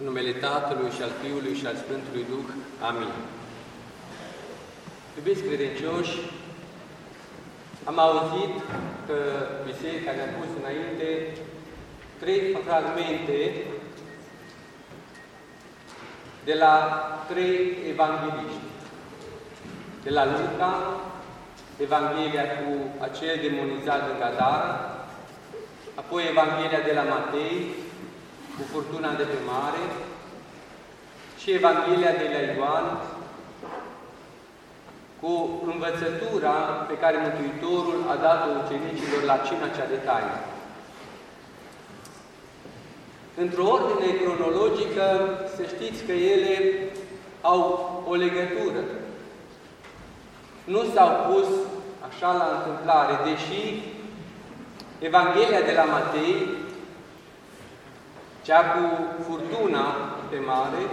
În numele Tatălui și al Fiului și al Sfântului Duh. Amin. Iubiți credincioși, am auzit că Biserica ne-a pus înainte trei fragmente de la trei evangeliști. De la Luca, Evanghelia cu acel demonizat în Gadara, apoi Evanghelia de la Matei, cu furtuna de pe mare, și Evanghelia de la Ioan, cu învățătura pe care Mântuitorul a dat-o ucenicilor la cina cea de taină. Într-o ordine cronologică, să știți că ele au o legătură. Nu s-au pus așa la întâmplare, deși Evanghelia de la Matei, cea cu furtuna pe mare,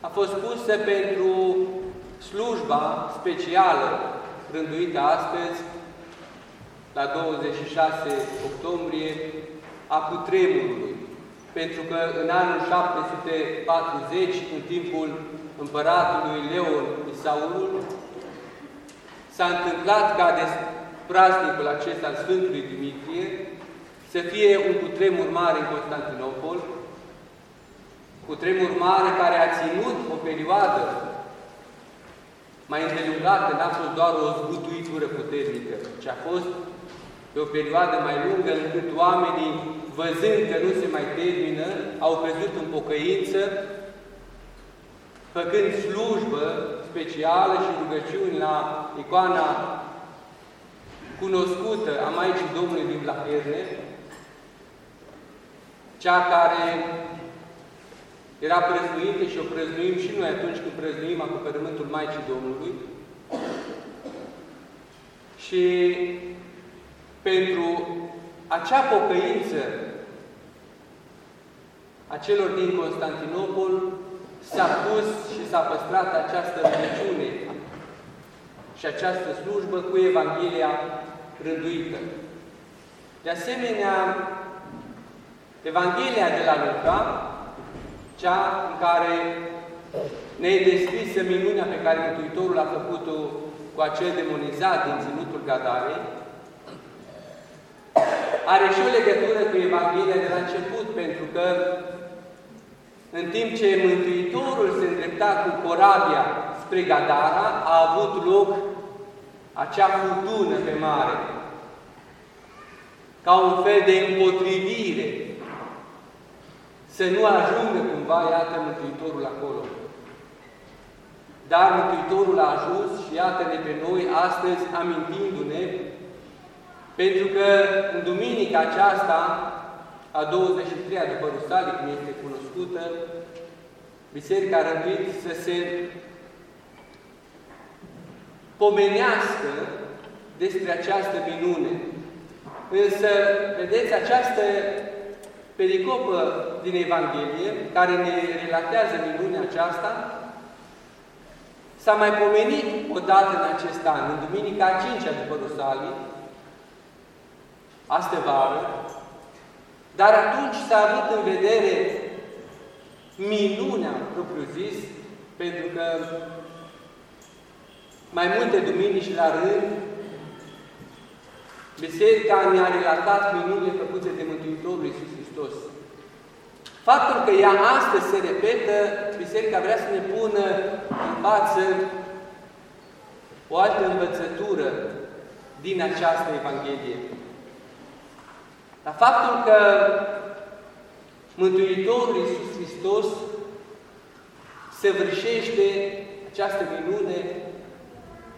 a fost pusă pentru slujba specială rânduită astăzi, la 26 octombrie, a cutremurului. Pentru că în anul 740, în timpul împăratului Leon Isaurul, s-a întâmplat ca de praznicul acesta al Sfântului Dimitrie să fie un cutremur mare în Constantinopol, cutremur mare care a ținut o perioadă mai îndelungată, n-a fost doar o zbutuitură puternică, ci a fost pe o perioadă mai lungă încât oamenii, văzând că nu se mai termină, au crezut în pocăință, făcând slujbă specială și rugăciuni la icoana cunoscută a Maicii Domnului din Blaherne, cea care era prăznuită și o prăznuim și noi atunci când prăznuim acoperământul Maicii Domnului. Și pentru acea pocăință a celor din Constantinopol s-a pus și s-a păstrat această rugăciune și această slujbă cu Evanghelia rânduită. De asemenea, Evanghelia de la Luca, cea în care ne e descrisă minunea pe care Mântuitorul a făcut-o cu acel demonizat din ținutul Gadarei, are și o legătură cu Evanghelia de la început, pentru că în timp ce Mântuitorul se îndrepta cu corabia spre Gadara, a avut loc acea furtună pe mare, ca un fel de împotrivire, să nu ajungă cumva, iată, Mântuitorul acolo. Dar Mântuitorul a ajuns și iată-ne pe noi astăzi amintindu-ne pentru că în duminica aceasta, a 23-a după Rusalii, cum este cunoscută, Biserica a rânduit să se pomenească despre această minune. Însă, vedeți, această pericopă din Evanghelie, care ne relatează minunea aceasta, s-a mai pomenit odată în acest an, în Duminica a 5-a după Rusalii, astă vară, dar atunci s-a avut în vedere minunea propriu-zis, pentru că mai multe duminici la rând, Biserica ne-a relatat minunile făcute de Mântuitorul Iisus Hristos. Faptul că ea astăzi se repetă, Biserica vrea să ne pună în față o altă învățătură din această Evanghelie. La faptul că Mântuitorul Iisus Hristos vârșește această minune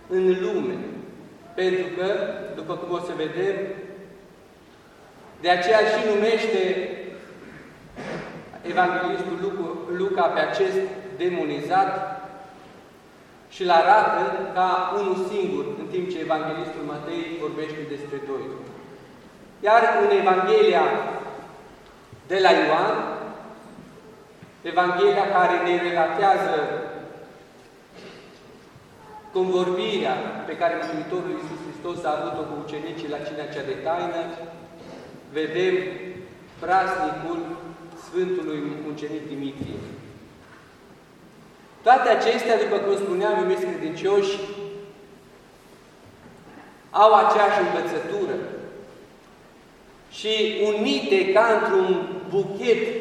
în lume. Pentru că, după cum o să vedem, de aceea și numește Evanghelistul Luca pe acest demonizat și îl arată ca unul singur, în timp ce Evanghelistul Matei vorbește despre doi. Iar în Evanghelia de la Ioan, Evanghelia care ne relatează convorbirea pe care Mântuitorul Iisus Hristos a avut-o cu ucenicii la cinea cea de taină, vedem praznicul Sfântului Mucenic Dimitrie. Toate acestea, după cum spuneam, iubiți credincioși, au aceeași învățătură și unite ca într-un buchet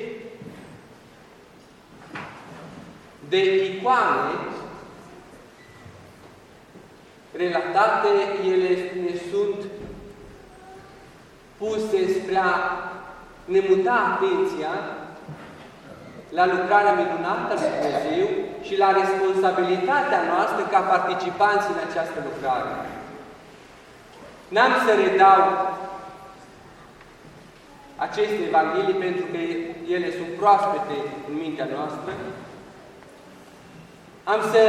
de icoane relatate, ele ne sunt puse spre a ne muta atenția la lucrarea minunată lui Dumnezeu și la responsabilitatea noastră ca participanți în această lucrare. N-am să redau aceste Evanghelii pentru că ele sunt proaspete în mintea noastră. Am să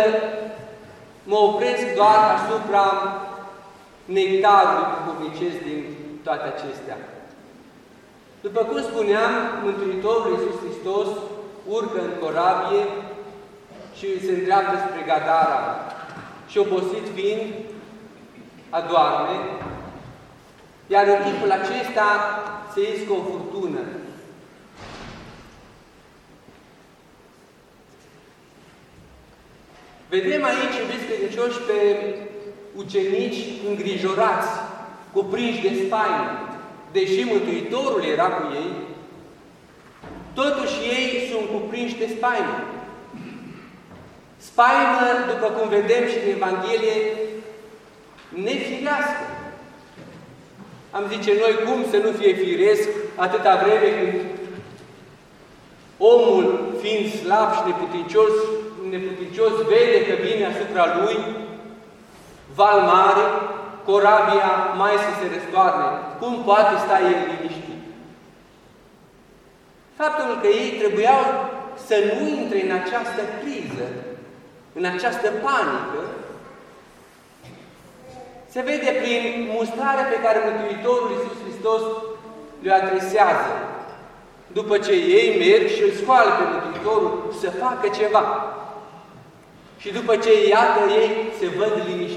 mă opresc doar asupra nectarului duhovnicesc din toate acestea. După cum spuneam, Mântuitorul Iisus Hristos urcă în corabie și se îndreaptă spre Gadara. Și obosit fiind, adoarme, iar în timpul acesta se iscă o furtună. Vedem aici, iubiți credincioși, pe ucenici îngrijorați, cuprinși de spaimă. Deși Mântuitorul era cu ei, totuși ei sunt cuprinși de spaimă. Spaimă, după cum vedem și în Evanghelie, nefirească. Am zice noi, cum să nu fie firesc atâta vreme când omul, fiind slab și neputincios, neputincios vede că vine asupra lui val mare, corabia mai să se răstoarne. Cum poate sta el liniștit? Faptul că ei trebuiau să nu intre în această criză, în această panică, se vede prin mustrarea pe care Mântuitorul Iisus Hristos le adresează. După ce ei merg și îl scoală pe Mântuitorul să facă ceva. Și după ce iată ei se văd liniștiți.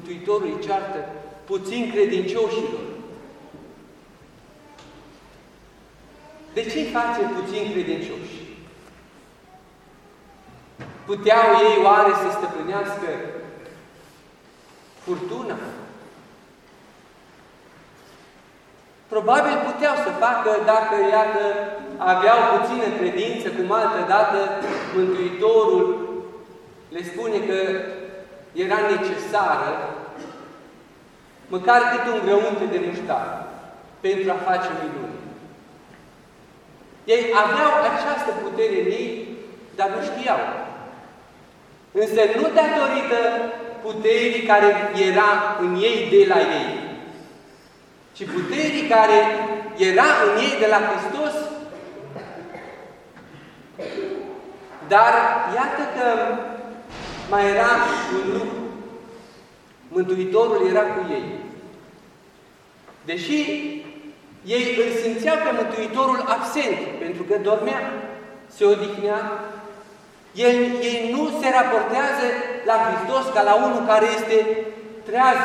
Mântuitorul îi ceartă puțin credincioșilor. De ce îi face puțin credincioși? Puteau ei oare să stăpânească furtuna? Probabil puteau să facă dacă, iată, aveau puțină credință, cum altă dată Mântuitorul le spune că era necesară măcar cât un grăunte de muștar pentru a face minuni. Ei aveau această putere în ei, dar nu știau. Însă nu datorită puterii care era în ei de la ei, ci puterii care era în ei de la Hristos. Dar iată că mai era un lucru. Mântuitorul era cu ei. Deși ei îl simțeau pe Mântuitorul absent, pentru că dormea, se odihnea, ei, ei nu se raportează la Hristos ca la unul care este treaz,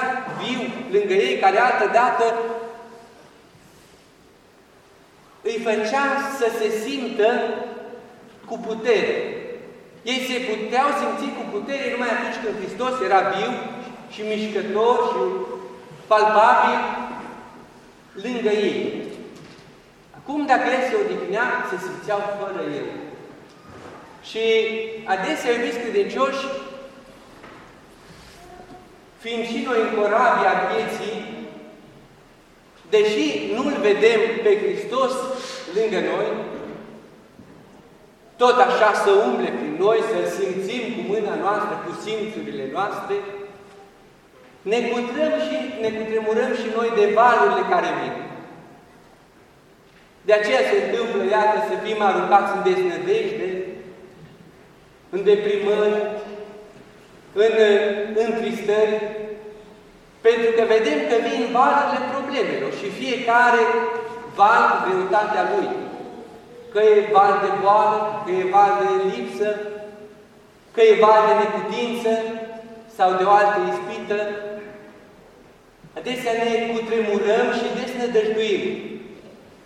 viu, lângă ei, care altă dată îi făcea să se simtă cu putere. Ei se puteau simți cu putere numai atunci când Hristos era viu și mișcător și palpabil lângă ei. Acum, dacă El se odihnea, se simțeau fără El. Și adesea, iubiți credincioși, fiind și noi în corabia vieții, deși nu-L vedem pe Hristos lângă noi, tot așa să umble prin noi, să-L simțim cu mâna noastră, cu simțurile noastre, ne cutrăm și ne cutremurăm și noi de valurile care vin. De aceea se întâmplă, iată, să fim aruncați în deznădejde, în deprimări, în întristări, pentru că vedem că vin valurile problemelor și fiecare val cu greutatea lui. Că e val de boală, că e val de lipsă, că e val de neputință sau de o altă ispită, Adesea ne cutremurăm și des ne dăjduim.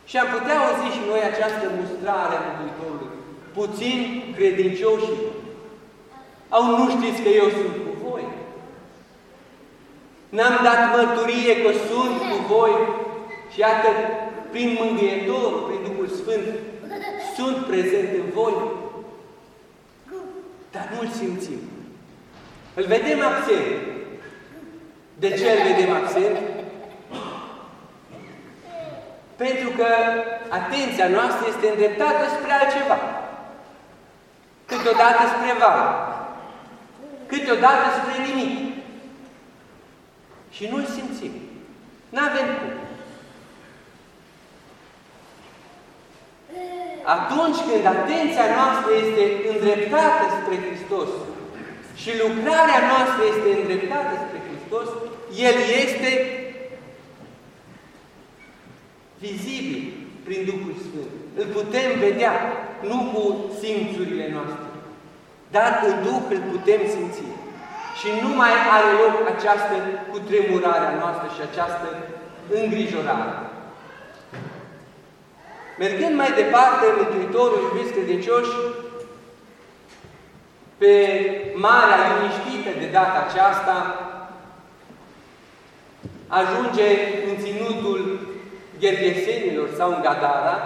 Și am putea auzi și noi această mustrare a Mântuitorului. Puțin credincioși. Au, nu știți că eu sunt cu voi? N-am dat mărturie că sunt cu voi și iată, prin Mângâietor, prin Duhul Sfânt, sunt prezent în voi. Dar nu-L simțim. Îl vedem absent. De ce îl vedem absent? Pentru că atenția noastră este îndreptată spre altceva. Câteodată spre val. Câteodată spre nimic. Și nu-l simțim. N-avem cum. Atunci când atenția noastră este îndreptată spre Hristos și lucrarea noastră este îndreptată spre Hristos, El este vizibil prin Duhul Sfânt. Îl putem vedea, nu cu simțurile noastre, dar în Duh îl putem simți. Și nu mai are loc această cutremurare a noastră și această îngrijorare. Mergând mai departe, Mântuitorul, iubiți credincioși, pe marea liniștită de data aceasta, ajunge în ținutul Ghergesenilor sau în Gadara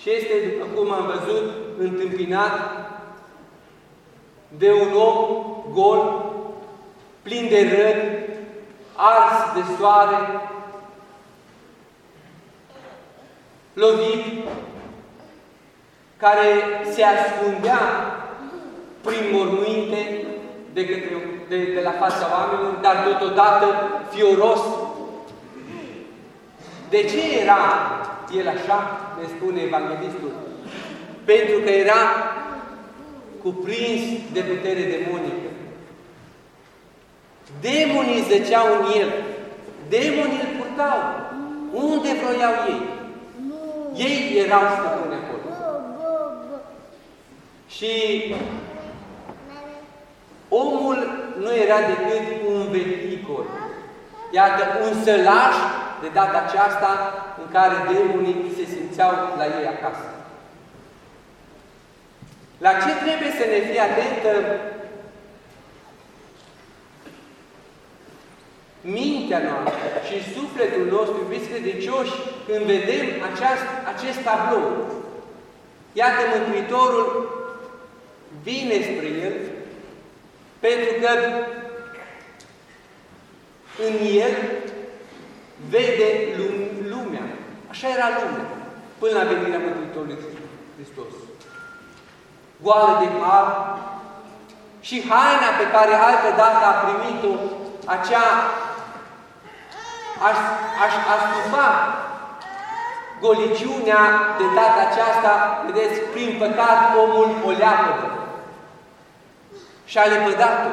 și este, după cum am văzut, întâmpinat de un om gol, plin de răni, ars de soare, lovit, care se ascundea prin mormâinte de, către, de, de la fața oamenilor, dar totodată fioros. De ce era el așa, ne spune Evanghelistul? Pentru că era cuprins de putere demonică. Demonii zăceau în el. Demonii îl purtau. Unde vroiau ei? Ei erau stăpâni acolo. Și omul nu era decât un vehicul. Iată, un sălaș de data aceasta în care demonii se simțeau la ei acasă. La ce trebuie să ne fie atentă mintea noastră și sufletul nostru, iubiți credincioși, când vedem aceast, acest tablou. Iată, Mântuitorul vine spre el, pentru că în el vede lumea. Așa era lumea, până la venirea Mântuitorului Hristos. Goală de har și haina pe care altă dată a primit-o, acea aș, aș astufa goliciunea de data aceasta, vedeți, prin păcat omul o leapădă. Și a lepădat-o.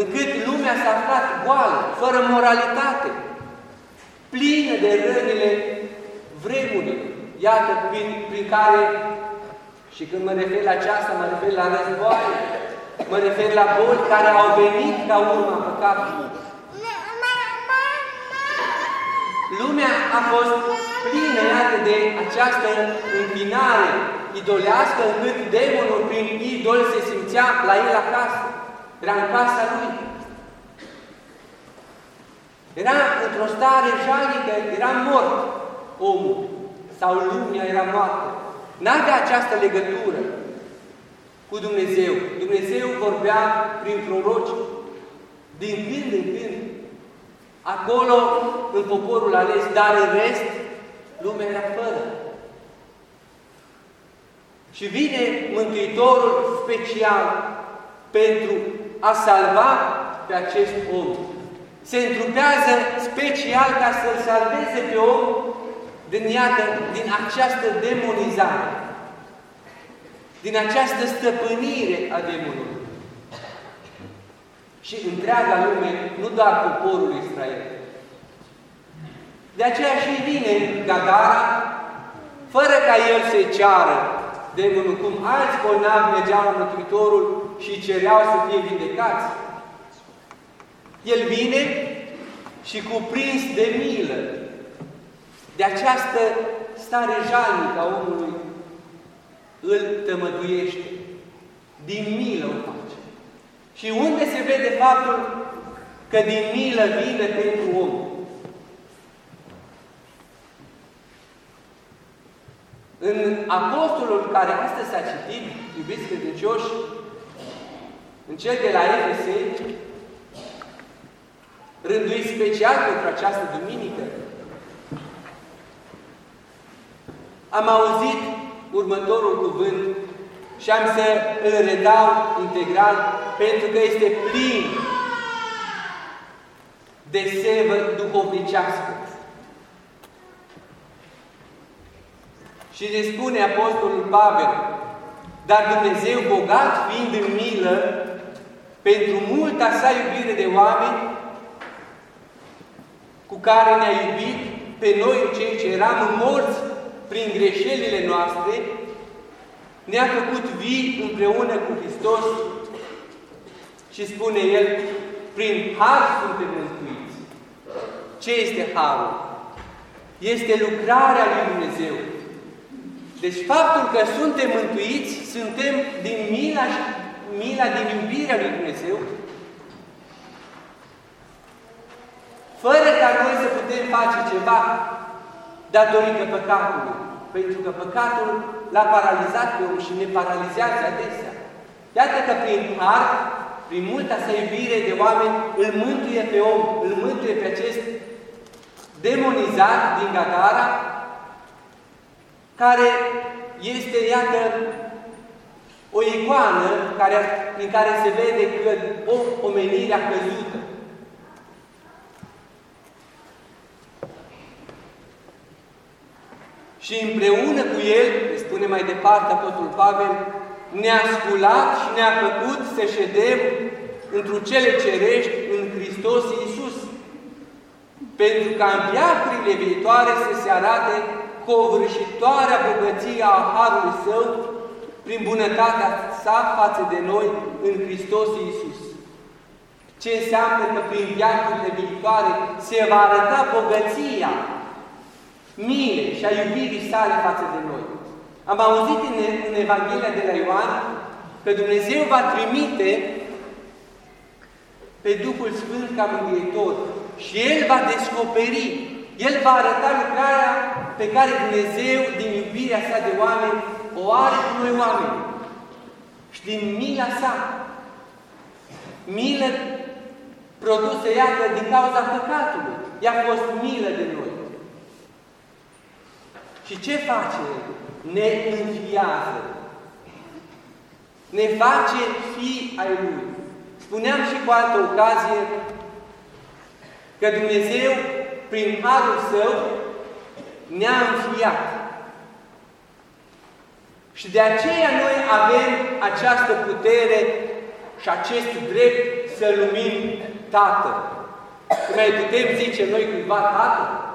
Încât lumea s-a aflat goală, fără moralitate, plină de rănile vremurilor. Iată prin, prin care, și când mă refer la aceasta, mă refer la războaie, mă refer la boli care au venit ca urma păcatului. Lumea a fost plină, iată, de această împinare idolească, încât demonul prin idol se simțea la el acasă. Era în casa lui. Era într-o stare jalică, era mort omul, sau lumea era moartă. N-avea această legătură cu Dumnezeu. Dumnezeu vorbea prin proroci, din când în când, Acolo, în poporul ales, dar în rest, lumea era fără. Și vine Mântuitorul special pentru a salva pe acest om. Se întrupează special ca să-l salveze pe om din, iată, din această demonizare, din această stăpânire a demonului și întreaga lume, nu doar poporul Israel. De aceea și vine Gadara, fără ca el să ceară demonul, cum alți bolnavi mergeau la Mântuitorul și cereau să fie vindecați. El vine și cuprins de milă, de această stare jalnică a omului, îl tămăduiește. Din milă o face. Și unde se vede faptul că din milă vine pentru om? În apostolul care astăzi s-a citit, iubiți credincioși, în cel de la Efesei, rânduit special pentru această duminică, am auzit următorul cuvânt și am să îl redau integral pentru că este plin de sevă duhovnicească. Și ne spune Apostolul Pavel, dar Dumnezeu, bogat fiind în milă, pentru multa sa iubire de oameni, cu care ne-a iubit pe noi, cei ce eram morți prin greșelile noastre, ne-a făcut vii împreună cu Hristos și spune El, prin har suntem mântuiți. Ce este harul? Este lucrarea lui Dumnezeu. Deci faptul că suntem mântuiți, suntem din mila, mila din iubirea lui Dumnezeu, fără ca noi să putem face ceva datorită păcatului. Pentru că păcatul l-a paralizat pe om și ne paralizează adesea. Iată că prin har, prin multa sa iubire de oameni, îl mântuie pe om, îl mântuie pe acest demonizat din Gadara, care este, iată, o icoană care, prin care se vede că o omenire a căzută. Și împreună cu El, spune mai departe Apostolul Pavel, ne-a sculat și ne-a făcut să ședem într cele cerești în Hristos Iisus, pentru ca în viacurile viitoare să se arate covârșitoarea bogăție a Harului Său prin bunătatea sa față de noi în Hristos Iisus. Ce înseamnă că prin viacurile viitoare se va arăta bogăția mile și a iubirii sale față de noi. Am auzit în, în Evanghelia de la Ioan că Dumnezeu va trimite pe Duhul Sfânt ca mângâietor și El va descoperi, El va arăta lucrarea pe care Dumnezeu, din iubirea sa de oameni, o are cu noi oameni. Și din mila sa, milă produsă, iată, din cauza păcatului. I-a fost milă de noi. Și ce face? Ne înfiază. Ne face fi ai Lui. Spuneam și cu altă ocazie că Dumnezeu, prin Harul Său, ne-a înfiat. Și de aceea noi avem această putere și acest drept să lumim Tatăl. mai putem zice noi cuiva Tatăl?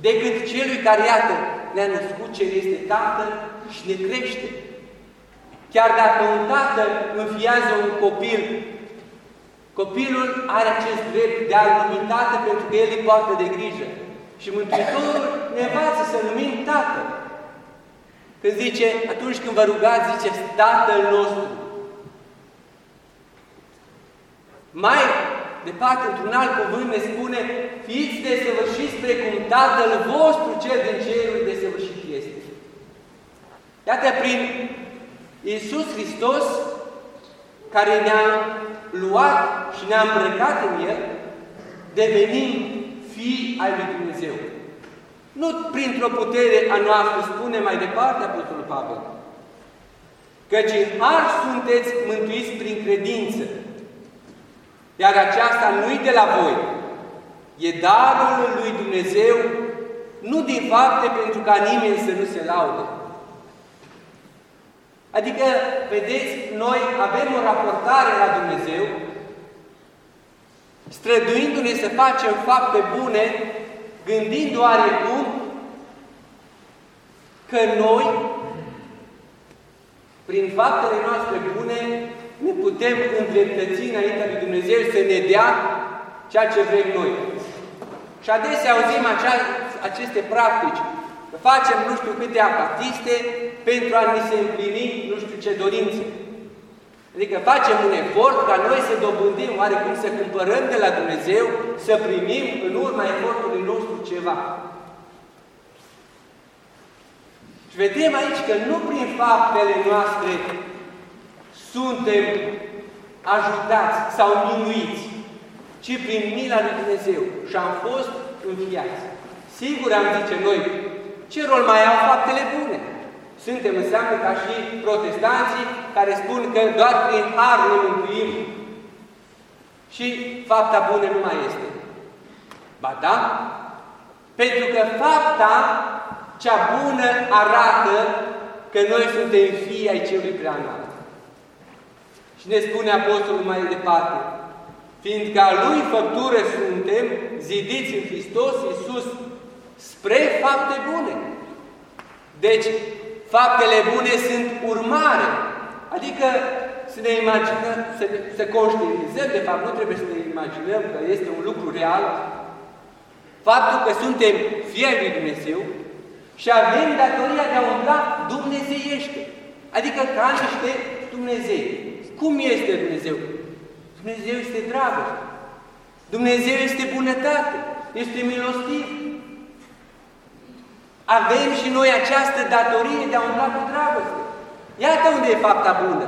decât celui care, iată, ne-a născut cel este Tatăl și ne crește. Chiar dacă un tată înfiază un copil, copilul are acest drept de a-l numi tată pentru că el îi poartă de grijă. Și Mântuitorul ne învață să numim Tată. Când zice, atunci când vă rugați, zice Tatăl nostru. Mai Departe, într-un alt cuvânt ne spune, fiți desăvârșiți precum Tatăl vostru cel din cerul desăvârșit este. Iată, prin Iisus Hristos, care ne-a luat și ne-a îmbrăcat în El, devenim fii ai lui Dumnezeu. Nu printr-o putere a noastră, spune mai departe Apostolul Pavel, căci în har sunteți mântuiți prin credință, iar aceasta nu-i de la voi. E darul lui Dumnezeu, nu din fapte pentru ca nimeni să nu se laude. Adică, vedeți, noi avem o raportare la Dumnezeu, străduindu-ne să facem fapte bune, gândind oarecum că noi, prin faptele noastre bune, ne putem îndreptăți înaintea lui Dumnezeu să ne dea ceea ce vrem noi. Și adesea auzim acea, aceste practici, că facem nu știu câte apatiste pentru a ni se împlini nu știu ce dorințe. Adică facem un efort ca noi să dobândim, oarecum să cumpărăm de la Dumnezeu, să primim în urma efortului nostru ceva. Și vedem aici că nu prin faptele noastre suntem ajutați sau minuiți, ci prin mila lui Dumnezeu. Și am fost înfiați. Sigur am zice noi, ce rol mai au faptele bune? Suntem înseamnă ca și protestanții care spun că doar prin har ne mântuim. Și fapta bună nu mai este. Ba da, pentru că fapta cea bună arată că noi suntem fii ai celui prea înalt. Și ne spune Apostolul mai departe, fiindcă a Lui făptură suntem, zidiți în Hristos Iisus, spre fapte bune. Deci, faptele bune sunt urmare. Adică să ne imaginăm, să, să conștientizăm, de fapt nu trebuie să ne imaginăm că este un lucru real, faptul că suntem fii lui Dumnezeu și avem datoria de a umbla dumnezeiește. Adică ca niște Dumnezei. Cum este Dumnezeu? Dumnezeu este dragoste. Dumnezeu este bunătate. Este milostiv. Avem și noi această datorie de a umbla cu dragoste. Iată unde e fapta bună.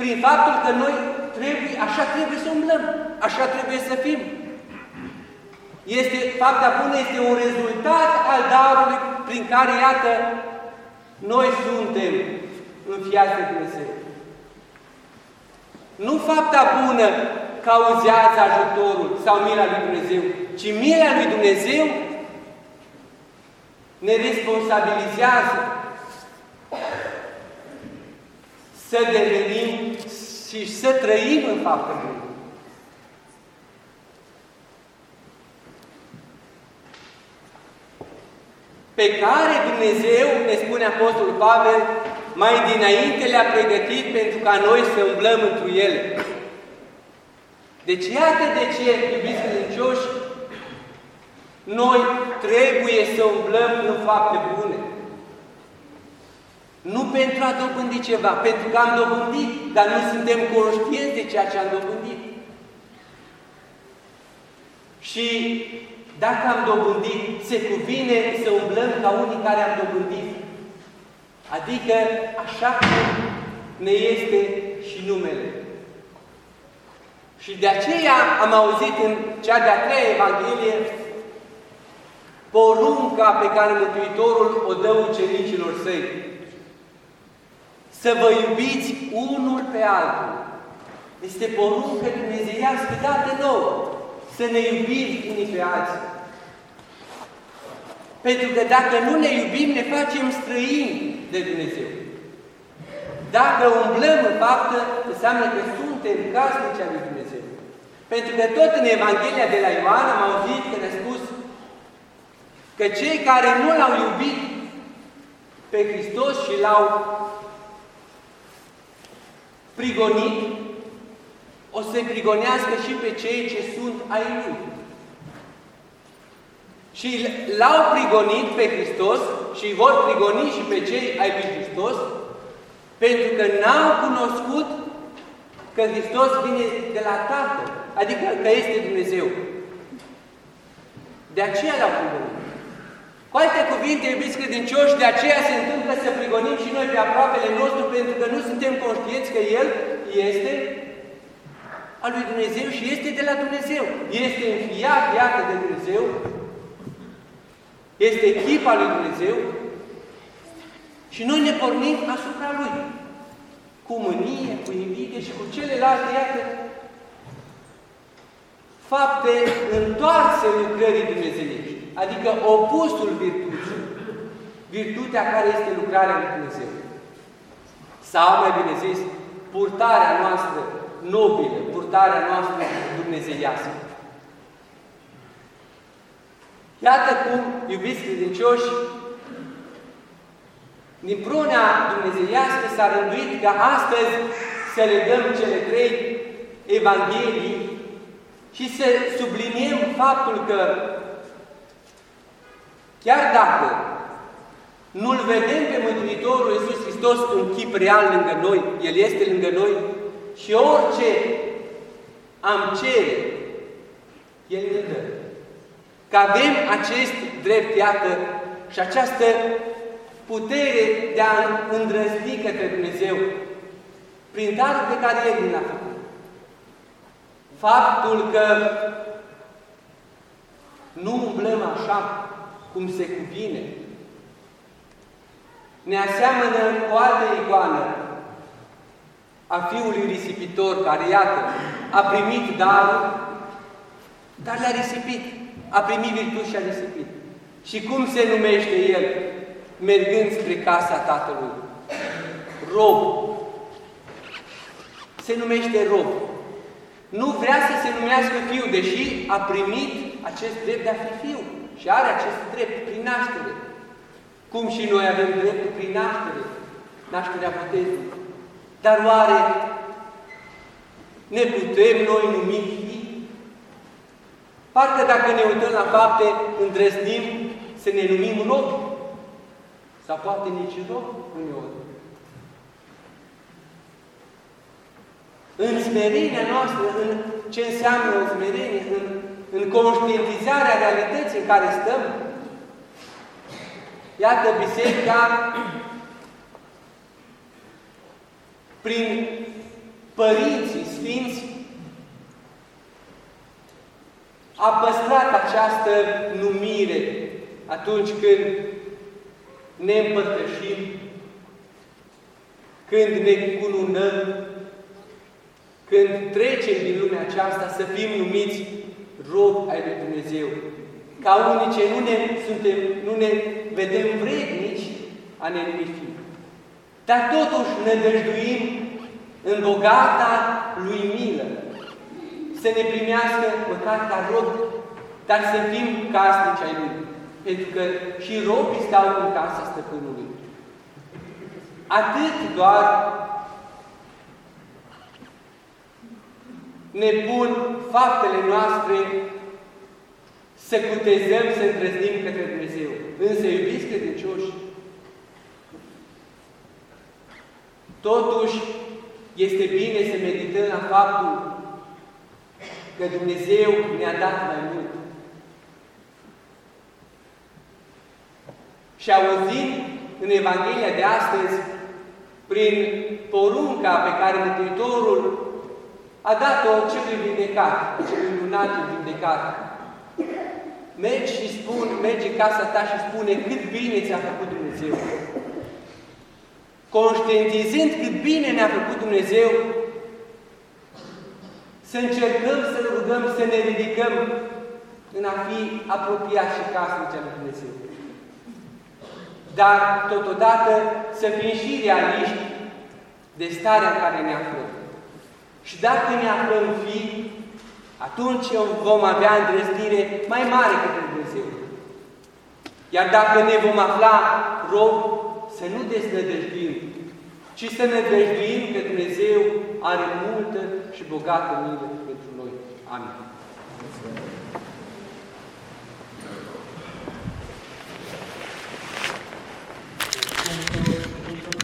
Prin faptul că noi trebuie, așa trebuie să umblăm, așa trebuie să fim. Este, fapta bună este un rezultat al darului prin care, iată, noi suntem înfiați de Dumnezeu. Nu fapta bună cauzează ajutorul sau mila lui Dumnezeu, ci mila lui Dumnezeu ne responsabilizează să devenim și să trăim în faptă bună. pe care Dumnezeu, ne spune Apostolul Pavel, mai dinainte le-a pregătit pentru ca noi să umblăm întru ele. Deci iată de ce, iubiți credincioși, noi trebuie să umblăm în fapte bune. Nu pentru a dobândi ceva, pentru că am dobândit, dar nu suntem conștienți de ceea ce am dobândit. Și dacă am dobândit, se cuvine să umblăm ca unii care am dobândit. Adică așa cum ne este și numele. Și de aceea am auzit în cea de-a treia Evanghelie porunca pe care Mântuitorul o dă ucenicilor săi. Să vă iubiți unul pe altul. Este poruncă dumnezeiască dată nouă. Să ne iubim unii pe alții. Pentru că dacă nu ne iubim, ne facem străini de Dumnezeu. Dacă umblăm în faptă, înseamnă că suntem casnici al lui Dumnezeu. Pentru că tot în Evanghelia de la Ioan am auzit că ne spus că cei care nu l-au iubit pe Hristos și l-au prigonit, o să prigonească și pe cei ce sunt ai Lui. Și l-au prigonit pe Hristos și vor prigoni și pe cei ai lui Hristos, pentru că n-au cunoscut că Hristos vine de la Tatăl, adică că este Dumnezeu. De aceea l-au prigonit. Cu alte cuvinte, iubiți credincioși, de aceea se întâmplă să prigonim și noi pe aproapele nostru, pentru că nu suntem conștienți că El este al lui Dumnezeu și este de la Dumnezeu. Este înfiat, iată, de Dumnezeu, este echipa lui Dumnezeu și noi ne pornim asupra Lui. Cu mânie, cu invidie și cu celelalte, iată, fapte întoarse lucrării dumnezeiești, adică opusul virtuții, virtutea care este lucrarea lui Dumnezeu. Sau, mai bine zis, purtarea noastră nobilă, purtarea noastră dumnezeiască. Iată cum, iubiți credincioși, din prunea dumnezeiască s-a rânduit ca astăzi să legăm cele trei Evanghelii și să subliniem faptul că chiar dacă nu-L vedem pe Mântuitorul Iisus Hristos în chip real lângă noi, El este lângă noi și orice am cere, El ne dă. Că avem acest drept, iată, și această putere de a îndrăzni către Dumnezeu prin darul pe care El ne-a făcut. Faptul că nu umblăm așa cum se cuvine, ne aseamănă cu altă icoană a fiului risipitor care, iată, a primit darul, dar l-a risipit. A primit virtut și a risipit. Și cum se numește el mergând spre casa Tatălui? Rob. Se numește rob. Nu vrea să se numească fiu, deși a primit acest drept de a fi fiu. Și are acest drept prin naștere. Cum și noi avem dreptul prin naștere, nașterea botezului. Dar oare ne putem noi numi fii? Parcă dacă ne uităm la fapte, îndrăznim să ne numim robi. Sau poate nici rob uneori. În smerenia noastră, în ce înseamnă o smerenie, în, în conștientizarea realității în care stăm, iată, Biserica, prin părinții sfinți, a păstrat această numire atunci când ne împărtășim, când ne cununăm, când trecem din lumea aceasta să fim numiți rob ai lui Dumnezeu. Ca unii ce nu ne, suntem, nu ne vedem vrednici a ne numi fi. Dar totuși ne dăjduim în bogata lui milă să ne primească măcar ca rob, dar să fim casnici ai lui. Pentru că și robii stau în casa stăpânului. Atât doar ne pun faptele noastre să cutezăm, să îndrăznim către Dumnezeu. Însă, iubiți credincioși, totuși este bine să medităm la faptul că Dumnezeu ne-a dat mai mult. Și auzim în Evanghelia de astăzi, prin porunca pe care Mântuitorul a dat-o celui vindecat, celui lunat vindecat. Mergi și spun, mergi în casa ta și spune cât bine ți-a făcut Dumnezeu. Conștientizând cât bine ne-a făcut Dumnezeu, să încercăm să ne rugăm, să ne ridicăm în a fi apropiat și casnice lui Dumnezeu. Dar, totodată, să fim și realiști de starea în care ne aflăm. Și dacă ne aflăm fi, atunci vom avea îndrăznire mai mare către Dumnezeu. Iar dacă ne vom afla rob, să nu deznădăjduim, ci să ne dăjduim că Dumnezeu are multă și bogată milă pentru noi. Amin.